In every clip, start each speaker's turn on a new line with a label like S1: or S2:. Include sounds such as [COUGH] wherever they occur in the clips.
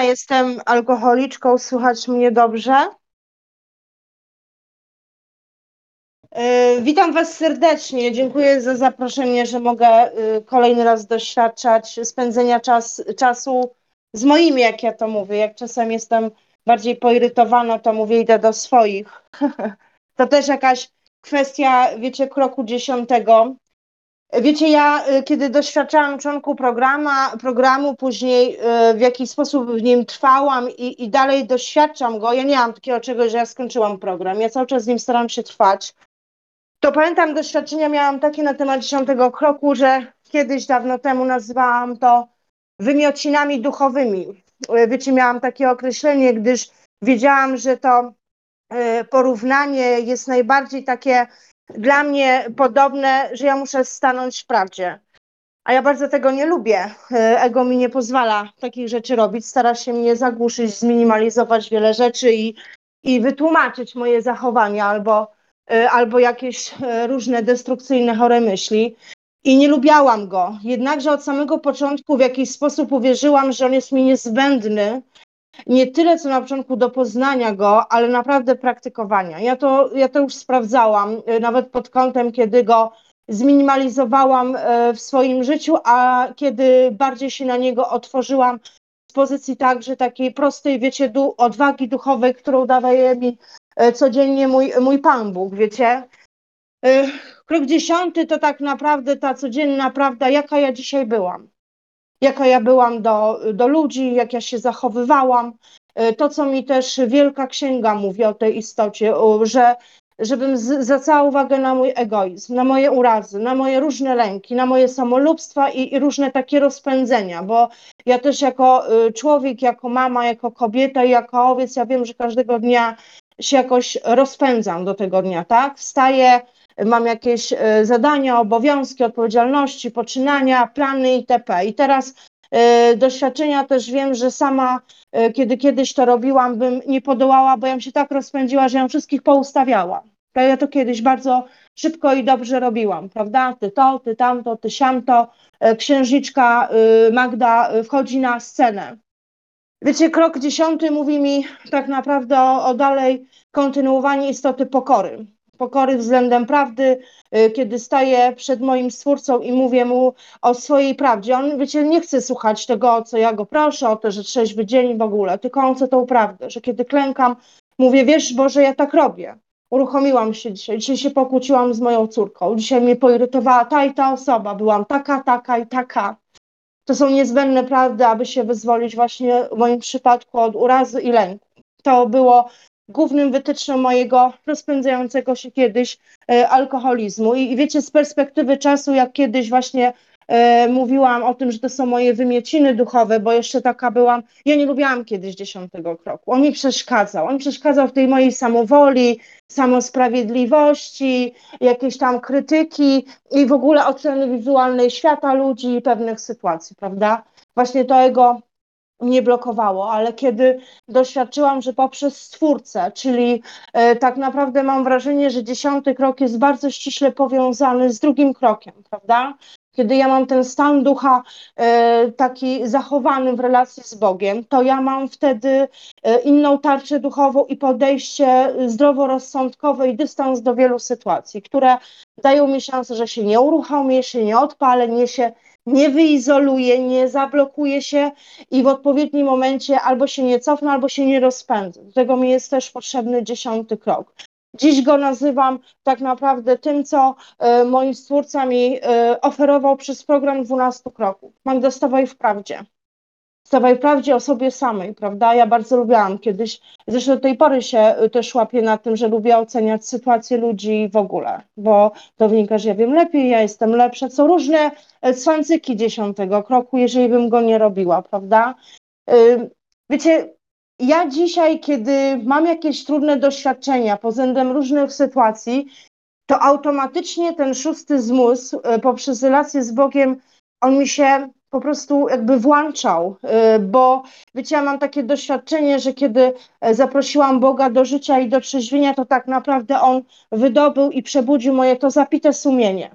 S1: Jestem alkoholiczką. Słychać mnie dobrze? Yy, Witam Was serdecznie. Dziękuję za zaproszenie, że mogę yy, kolejny raz doświadczać spędzenia czas, czasu z moimi, jak ja to mówię. Jak czasem jestem bardziej poirytowana, to mówię, idę do swoich. [LAUGHS] To też jakaś kwestia, wiecie, kroku dziesiątego. Wiecie, ja y, kiedy doświadczałam członku programa, programu, później y, w jakiś sposób w nim trwałam i, i dalej doświadczam go, ja nie mam takiego czegoś, że ja skończyłam program, ja cały czas z nim staram się trwać, to pamiętam doświadczenia miałam takie na temat dziesiątego kroku, że kiedyś dawno temu nazywałam to wymiocinami duchowymi. Y, wiecie, miałam takie określenie, gdyż wiedziałam, że to porównanie jest najbardziej takie dla mnie podobne, że ja muszę stanąć w prawdzie. A ja bardzo tego nie lubię. Ego mi nie pozwala takich rzeczy robić. Stara się mnie zagłuszyć, zminimalizować wiele rzeczy i, i wytłumaczyć moje zachowania albo, albo jakieś różne destrukcyjne, chore myśli. I nie lubiałam go. Jednakże od samego początku w jakiś sposób uwierzyłam, że on jest mi niezbędny nie tyle co na początku do poznania go, ale naprawdę praktykowania. Ja to, ja to już sprawdzałam, y, nawet pod kątem, kiedy go zminimalizowałam y, w swoim życiu, a kiedy bardziej się na niego otworzyłam z pozycji także takiej prostej, wiecie, du odwagi duchowej, którą daje mi y, codziennie mój, mój Pan Bóg, wiecie. Krok dziesiąty to tak naprawdę ta codzienna prawda, jaka ja dzisiaj byłam jaka ja byłam do, do ludzi, jak ja się zachowywałam. E, to, co mi też Wielka Księga mówi o tej istocie, że żebym zwracała uwagę na mój egoizm, na moje urazy, na moje różne lęki, na moje samolubstwa i, i, różne takie rozpędzenia, bo ja też jako y, człowiek, jako mama, jako kobieta jako owiec, ja wiem, że każdego dnia się jakoś rozpędzam do tego dnia, tak? Wstaję, mam jakieś e, zadania, obowiązki, odpowiedzialności, poczynania, plany itp. I teraz e, doświadczenia też wiem, że sama, e, kiedy kiedyś to robiłam, bym nie podołała, bo ja się tak rozpędziła, że ją wszystkich poustawiała. Ja to kiedyś bardzo szybko i dobrze robiłam, prawda? Ty to, ty tamto, ty siamto. Księżniczka Magda wchodzi na scenę. Wiecie, krok dziesiąty mówi mi tak naprawdę o, o dalej kontynuowanie istoty pokory pokory względem prawdy, y, kiedy staję przed moim stwórcą i mówię mu o swojej prawdzie. On, wiecie, nie chce słuchać tego, co ja go proszę, o to, że trzeźwy dzień w ogóle, tylko on chce tą prawdę, że kiedy klękam, mówię, wiesz Boże, ja tak robię. Uruchomiłam się dzisiaj, dzisiaj się pokłóciłam z moją córką, dzisiaj mnie poirytowała ta i ta osoba, byłam taka, taka i taka. To są niezbędne prawdy, aby się wyzwolić właśnie w moim przypadku od urazy i lęku. To było głównym wytyczną mojego rozpędzającego się kiedyś e, alkoholizmu. I, I, wiecie, z perspektywy czasu, jak kiedyś właśnie e, mówiłam o tym, że to są moje wymieciny duchowe, bo jeszcze taka byłam, ja nie lubiłam kiedyś dziesiątego kroku. On mi przeszkadzał. On przeszkadzał w tej mojej samowoli, samosprawiedliwości, jakiejś tam krytyki i w ogóle oceny wizualnej świata ludzi i pewnych sytuacji, prawda? Właśnie to jego mnie blokowało, ale kiedy doświadczyłam, że poprzez Stwórcę, czyli e, tak naprawdę mam wrażenie, że dziesiąty krok jest bardzo ściśle powiązany z drugim krokiem, prawda? Kiedy ja mam ten stan ducha e, taki zachowany w relacji z Bogiem, to ja mam wtedy e, inną tarczę duchową i podejście zdroworozsądkowe i dystans do wielu sytuacji, które dają mi szansę, że się nie uruchomię, się nie odpalę, nie się nie wyizoluje, nie zablokuje się i w odpowiednim momencie albo się nie cofnę, albo się nie rozpędzę. Do tego mi jest też potrzebny dziesiąty krok. Dziś go nazywam tak naprawdę tym, co y, moi stwórca mi y, oferował przez program 12 kroków. Magda, stawaj w prawdzie stawaj prawdzie o sobie samej, prawda? Ja bardzo lubiłam kiedyś, zresztą do tej pory się y, też łapię na tym, że lubię oceniać sytuację ludzi w ogóle, bo to wynika, że ja wiem lepiej, ja jestem lepsza. Są różne swancyki dziesiątego kroku, jeżeli bym go nie robiła, prawda? Y, wiecie, ja dzisiaj, kiedy mam jakieś trudne doświadczenia pod względem różnych sytuacji, to automatycznie ten szósty zmysł y, poprzez relację z Bogiem, on mi się po prostu jakby włączał, y, bo wiecie, ja mam takie doświadczenie, że kiedy e, zaprosiłam Boga do życia i do trzeźwienia, to tak naprawdę On wydobył i przebudził moje to zapite sumienie.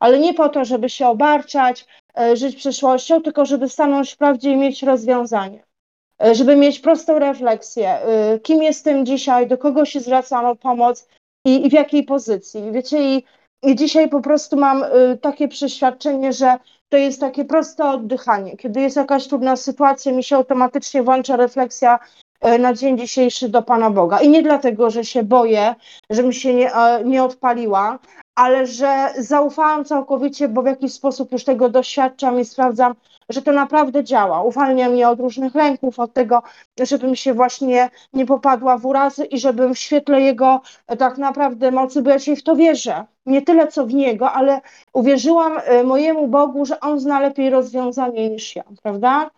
S1: Ale nie po to, żeby się obarczać, e, żyć przyszłością, tylko żeby stanąć w prawdzie i mieć rozwiązanie. żeby mieć prostą refleksję, kim jestem dzisiaj, do kogo się zwracam o pomoc i, i w jakiej pozycji. Wiecie, i, i dzisiaj po prostu mam takie przeświadczenie, że to jest takie proste oddychanie. Kiedy jest jakaś trudna sytuacja, mi się automatycznie włącza refleksja e, na dzień dzisiejszy do Pana Boga. I nie dlatego, że się boję, żebym się nie, e, nie odpaliła, ale że zaufałam całkowicie, bo w jakiś sposób już tego doświadczam i sprawdzam, że to naprawdę działa. Uwalnia mnie od różnych lęków, od tego, żebym się właśnie nie popadła w urazy i żebym w świetle Jego e, tak naprawdę mocy, bo ja w to wierzę. Nie tyle co w Niego, ale uwierzyłam e, mojemu Bogu, że On zna lepiej rozwiązanie niż ja, prawda?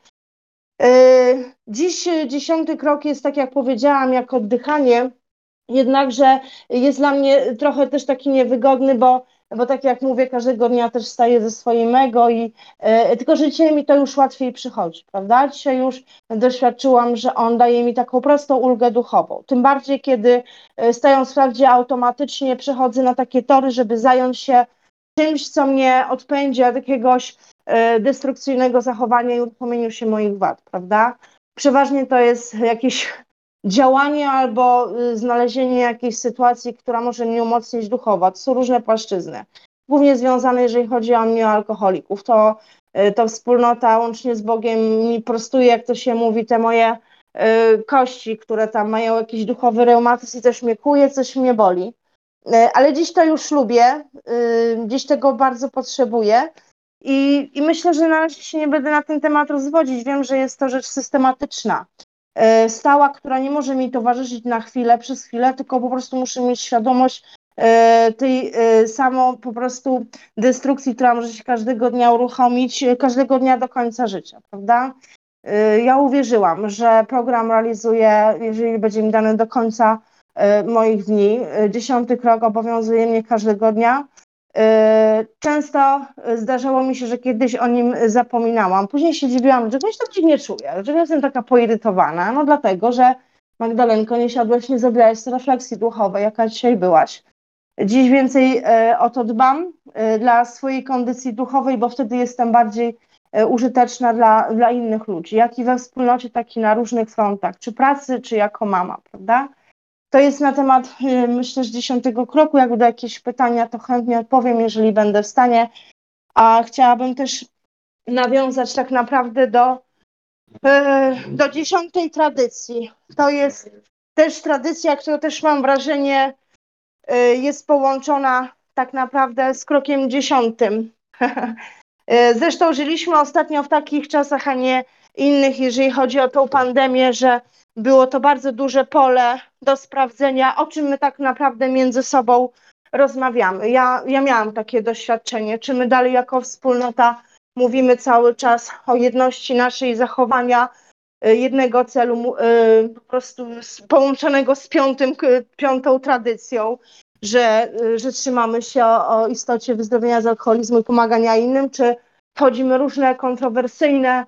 S1: E, dziś dziesiąty krok jest, tak jak powiedziałam, jak oddychanie, jednakże jest dla mnie trochę też taki niewygodny, bo bo tak jak mówię, każdego dnia też staję ze swoim ego i e, tylko że dzisiaj mi to już łatwiej przychodzi, prawda? Dzisiaj już doświadczyłam, że on daje mi taką prostą ulgę duchową. Tym bardziej, kiedy e, stając wprawdzie automatycznie przechodzę na takie tory, żeby zająć się czymś, co mnie odpędzi od jakiegoś e, destrukcyjnego zachowania i uruchomieniu się moich wad, prawda? Przeważnie to jest jakieś działanie albo y, znalezienie jakiejś sytuacji, która może mnie umocnić duchowo. To są różne płaszczyzny. Głównie związane, jeżeli chodzi o mnie, o alkoholików. To, y, to wspólnota łącznie z Bogiem mi prostuje, jak to się mówi, te moje y, kości, które tam mają jakiś duchowy reumatyzm i coś mnie kuje, coś mnie boli. Ale dziś to już lubię, dziś tego bardzo potrzebuję. I, I myślę, że na razie się nie będę na ten temat rozwodzić. Wiem, że jest to rzecz systematyczna. E, stała, która nie może mi towarzyszyć na chwilę, przez chwilę, tylko po prostu muszę mieć świadomość e, tej e, samo po prostu destrukcji, która może się każdego dnia uruchomić, każdego dnia do końca życia, prawda? Ja uwierzyłam, że program realizuje, jeżeli będzie mi dany do końca moich dni. Dziesiąty krok obowiązuje mnie każdego dnia. E, często zdarzało mi się, że kiedyś o nim zapominałam. Później się dziwiłam, że się tak dziwnie czuję, że jestem taka poirytowana. No dlatego, że Magdalenko, nie siadłaś, nie zrobiłaś refleksji duchowej, jaka dzisiaj byłaś. Dziś więcej e, o to dbam e, dla swojej kondycji duchowej, bo wtedy jestem bardziej użyteczna dla, dla innych ludzi, jak i we wspólnocie, tak i na różnych frontach, czy pracy, czy jako mama, prawda? To jest na temat, y, myślę, że dziesiątego kroku. Jak będą jakieś pytania, to chętnie odpowiem, jeżeli będę w stanie. A chciałabym też nawiązać tak naprawdę do, y, do dziesiątej tradycji. To jest też tradycja, która też mam wrażenie y, jest połączona tak naprawdę z krokiem dziesiątym. [LAUGHS] Zresztą żyliśmy ostatnio w takich czasach, a nie innych, jeżeli chodzi o tą pandemię, że było to bardzo duże pole do sprawdzenia, o czym my tak naprawdę między sobą rozmawiamy. Ja, ja miałam takie doświadczenie, czy my dalej jako wspólnota mówimy cały czas o jedności naszej zachowania, y, jednego celu, y, po prostu połączonego z piątym, piątą tradycją, że, y, że trzymamy się o, o istocie wyzdrowienia z alkoholizmu i pomagania innym, czy wchodzimy różne kontrowersyjne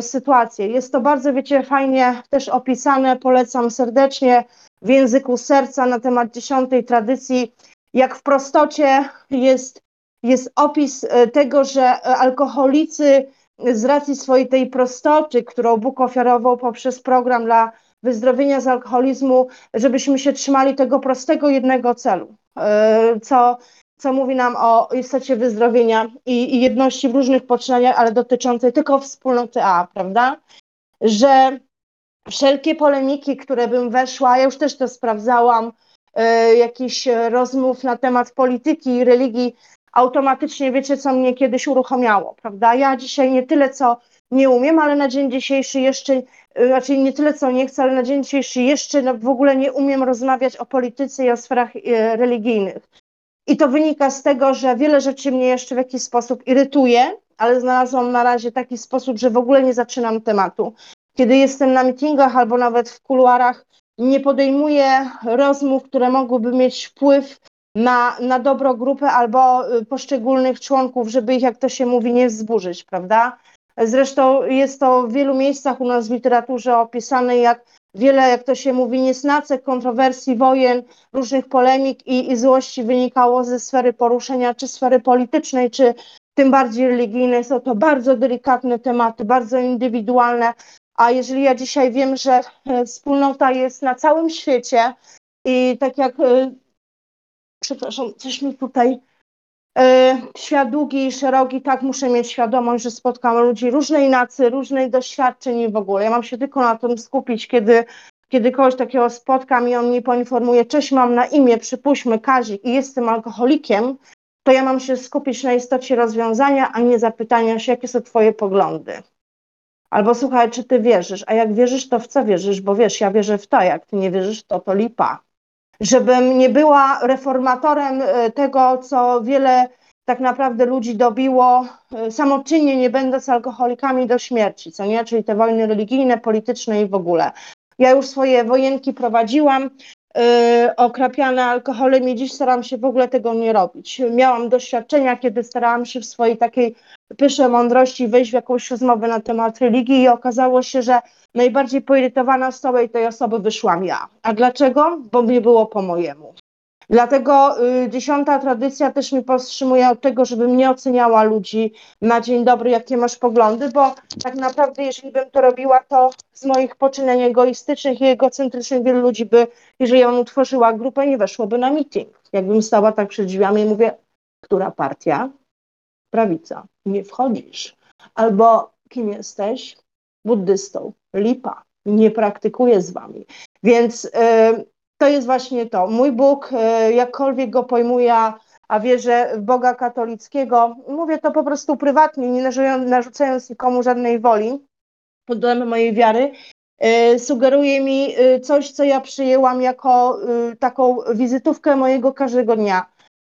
S1: sytuację. Jest to bardzo, wiecie, fajnie też opisane, polecam serdecznie w języku serca na temat dziesiątej tradycji, jak w prostocie jest, jest opis e, tego, że alkoholicy z racji swojej tej prostoty, którą Bóg ofiarował poprzez program dla wyzdrowienia z alkoholizmu, żebyśmy się trzymali tego prostego jednego celu, e, co co mówi nam o istocie wyzdrowienia i, i jedności w różnych poczynaniach, ale dotyczącej tylko wspólnoty A, prawda? Że wszelkie polemiki, które bym weszła, ja już też to sprawdzałam, y, jakichś rozmów na temat polityki i religii, automatycznie wiecie, co mnie kiedyś uruchomiało, prawda? Ja dzisiaj nie tyle, co nie umiem, ale na dzień dzisiejszy jeszcze, y, znaczy nie tyle, co nie chcę, ale na dzień dzisiejszy jeszcze no, w ogóle nie umiem rozmawiać o polityce i o sferach y, religijnych. I to wynika z tego, że wiele rzeczy mnie jeszcze w jakiś sposób irytuje, ale znalazłam na razie taki sposób, że w ogóle nie zaczynam tematu. Kiedy jestem na meetingach albo nawet w kuluarach, nie podejmuję rozmów, które mogłyby mieć wpływ na, na dobro grupy albo y, poszczególnych członków, żeby ich, jak to się mówi, nie wzburzyć, prawda? Zresztą jest to w wielu miejscach u nas w literaturze opisane, jak wiele, jak to się mówi, niesnacek, kontrowersji, wojen, różnych polemik i, i złości wynikało ze sfery poruszenia, czy sfery politycznej, czy tym bardziej religijnej. Są to bardzo delikatne tematy, bardzo indywidualne, A jeżeli ja dzisiaj wiem, że e, wspólnota jest na całym świecie i tak jak, e, przepraszam, coś mi tutaj, świat długi i szeroki, tak muszę mieć świadomość, że spotkam ludzi różnej nacy, różnych doświadczeń i w ogóle. Ja mam się tylko na tym skupić, kiedy, kiedy kogoś takiego spotkam i on mnie poinformuje, cześć, mam na imię, przypuśćmy Kazik i jestem alkoholikiem, to ja mam się skupić na istocie rozwiązania, a nie zapytania się, jakie są twoje poglądy. Albo słuchaj, czy ty wierzysz? A jak wierzysz, to w co wierzysz? Bo wiesz, ja wierzę w to, jak ty nie wierzysz, to to lipa. Żebym nie była reformatorem e, tego, co wiele tak naprawdę ludzi dobiło, e, samoczynnie nie będąc alkoholikami do śmierci, co nie? Czyli te wojny religijne, polityczne i w ogóle. Ja już swoje wojenki prowadziłam, okrapiane alkoholem i dziś staram się w ogóle tego nie robić. Miałam doświadczenia, kiedy starałam się w swojej takiej pysze mądrości wejść w jakąś rozmowę na temat religii i okazało się, że najbardziej poirytowana z całej tej osoby wyszłam ja. A dlaczego? Bo mnie było po mojemu. Dlatego y, dziesiąta tradycja też mi powstrzymuje od tego, żebym nie oceniała ludzi na dzień dobry, jakie masz poglądy, bo tak naprawdę, jeżeli bym to robiła, to z moich poczynań egoistycznych i egocentrycznych wielu ludzi by, jeżeli ja bym utworzyła grupę, nie weszłoby na meeting. Jakbym stała tak przed drzwiami i mówię, która partia? Prawica. Nie wchodzisz. Albo kim jesteś? Buddystą. Lipa. Nie praktykuję z wami. Więc yy, to jest właśnie to. Mój Bóg, e, jakkolwiek go pojmuję, a wierzę w Boga katolickiego, mówię to po prostu prywatnie, nie narzucając nikomu żadnej woli, pod mojej wiary, e, sugeruje mi e, coś, co ja przyjęłam jako taką wizytówkę mojego każdego dnia.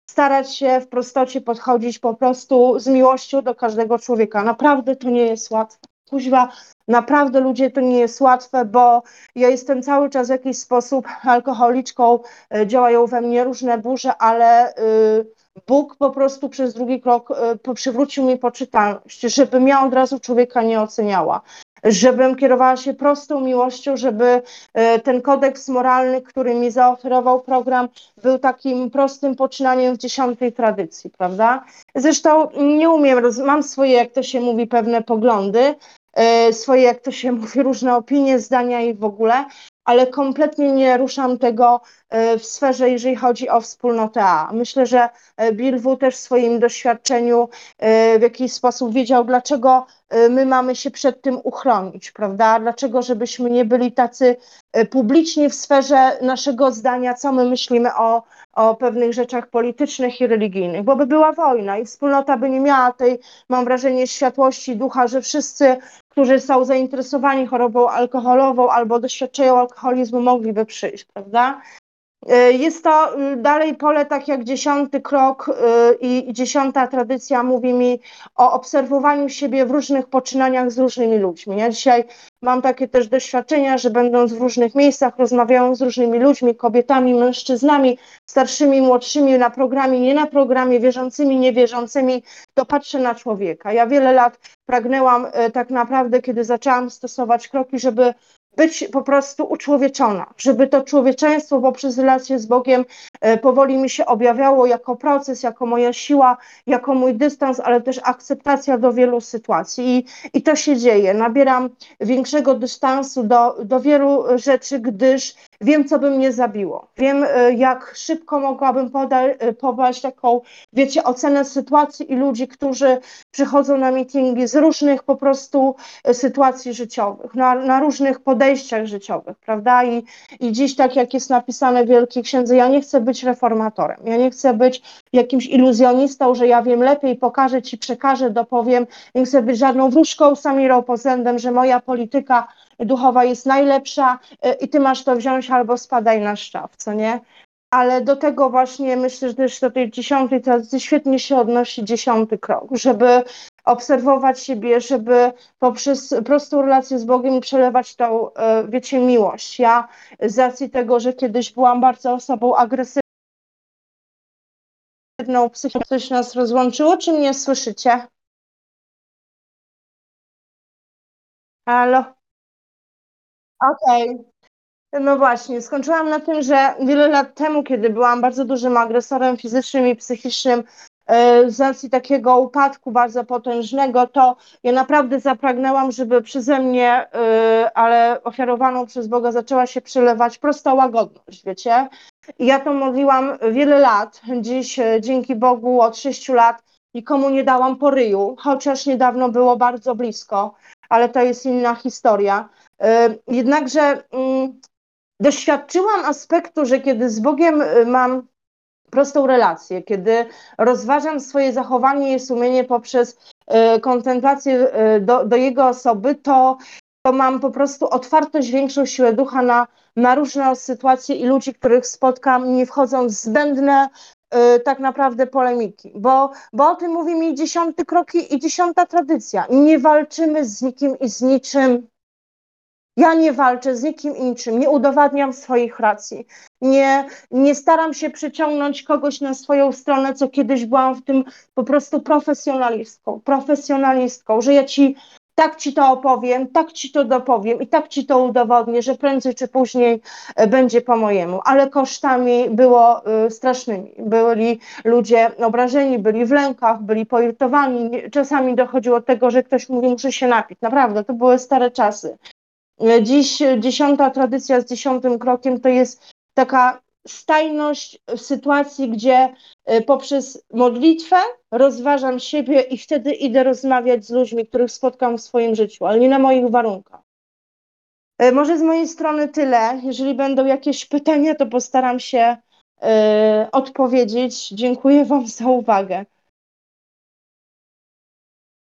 S1: Starać się w prostocie podchodzić po prostu z miłością do każdego człowieka. Naprawdę to nie jest łatwe. Kuźwa, Naprawdę ludzie to nie jest łatwe, bo ja jestem cały czas w jakiś sposób alkoholiczką, e, działają we mnie różne burze, ale y, Bóg po prostu przez drugi krok y, przywrócił mi poczytalność, żebym ja od razu człowieka nie oceniała, żebym kierowała się prostą miłością, żeby ten kodeks moralny, który mi zaoferował program, był takim prostym poczynaniem w dziesiątej tradycji, prawda? Zresztą nie umiem, mam swoje, jak to się mówi, pewne poglądy, E, swoje, jak to się [LAUGHS] mówi, różne opinie, zdania i w ogóle, ale kompletnie nie ruszam tego e, w sferze, jeżeli chodzi o wspólnotę A. Myślę, że e, Bill W. też w swoim doświadczeniu w jakiś sposób wiedział, dlaczego my mamy się przed tym uchronić, prawda? Dlaczego, żebyśmy nie byli tacy publiczni w sferze naszego zdania, co my myślimy o, o pewnych rzeczach politycznych i religijnych, bo by była wojna i wspólnota by nie miała tej, mam wrażenie, światłości ducha, że wszyscy, którzy są zainteresowani chorobą alkoholową albo doświadczają alkoholizmu, mogliby przyjść, prawda? E, jest to y, dalej pole, tak jak dziesiąty krok y, i dziesiąta tradycja mówi mi o obserwowaniu siebie w różnych poczynaniach z różnymi ludźmi. Ja dzisiaj mam takie też doświadczenia, że będąc w różnych miejscach, rozmawiałam z różnymi ludźmi, kobietami, mężczyznami, starszymi, młodszymi na programie, nie na programie, wierzącymi, niewierzącymi, to patrzę na człowieka. Ja wiele lat pragnęłam e, tak naprawdę, kiedy zaczęłam stosować kroki, żeby być po prostu uczłowieczona, żeby to człowieczeństwo poprzez relację z Bogiem e, powoli mi się objawiało jako proces, jako moja siła, jako mój dystans, ale też akceptacja do wielu sytuacji. I, i to się dzieje. Nabieram większego dystansu do, do wielu rzeczy, gdyż wiem, co by mnie zabiło. Wiem, e, jak szybko mogłabym poda, e, podać taką, wiecie, ocenę sytuacji i ludzi, którzy przychodzą na meetingi z różnych po prostu sytuacji życiowych, na, na różnych podejściach życiowych, prawda? I, I dziś, tak jak jest napisane w Wielkiej Księdze, ja nie chcę być reformatorem, ja nie chcę być jakimś iluzjonistą, że ja wiem lepiej, pokażę ci, przekażę, dopowiem, nie chcę być żadną wróżką, samirą pozędem, że moja polityka duchowa jest najlepsza y, i ty masz to wziąć albo spadaj na szczaw, co nie? ale do tego właśnie myślę, że też do tej dziesiątej tradycji świetnie się odnosi dziesiąty krok, żeby obserwować siebie, żeby poprzez prostą relację z Bogiem przelewać tą, e, wiecie, miłość. Ja z racji tego, że kiedyś byłam bardzo osobą agresywną, psychicznie coś nas rozłączyło, czy mnie słyszycie? Halo? Okej. Okay. No właśnie, skończyłam na tym, że wiele lat temu, kiedy byłam bardzo dużym agresorem fizycznym i psychicznym, e, z racji takiego upadku bardzo potężnego, to ja naprawdę zapragnęłam, żeby przeze mnie, e, ale ofiarowaną przez Boga, zaczęła się przelewać prosta łagodność, wiecie? Ja to modliłam wiele lat. Dziś, e, dzięki Bogu, od sześciu lat nikomu nie dałam poryju, chociaż niedawno było bardzo blisko, ale to jest inna historia. Jednakże mm, doświadczyłam aspektu, że kiedy z Bogiem mam prostą relację, kiedy rozważam swoje zachowanie i sumienie poprzez kontemplację do, do jego osoby, to, to mam po prostu otwartość, większą siłę ducha na, na różne sytuacje i ludzi, których spotkam, nie wchodząc w zbędne y, tak naprawdę polemiki, bo, bo o tym mówi mi dziesiąty kroki i dziesiąta tradycja. Nie walczymy z nikim i z niczym. Ja nie walczę z nikim innym, nie udowadniam swoich racji, nie, nie staram się przyciągnąć kogoś na swoją stronę, co kiedyś byłam w tym po prostu profesjonalistką, profesjonalistką, że ja ci tak ci to opowiem, tak ci to dopowiem i tak ci to udowodnię, że prędzej czy później e, będzie po mojemu, ale kosztami było y, strasznymi. Byli ludzie obrażeni, byli w lękach, byli poirytowani, czasami dochodziło do tego, że ktoś mówi, muszę się napić. Naprawdę, to były stare czasy. Dziś dziesiąta tradycja z dziesiątym krokiem to jest taka stajność w sytuacji, gdzie e, poprzez modlitwę rozważam siebie i wtedy idę rozmawiać z ludźmi, których spotkam w swoim życiu, ale nie na moich warunkach. E, może z mojej strony tyle. Jeżeli będą jakieś pytania, to postaram się y, odpowiedzieć. Dziękuję Wam za uwagę.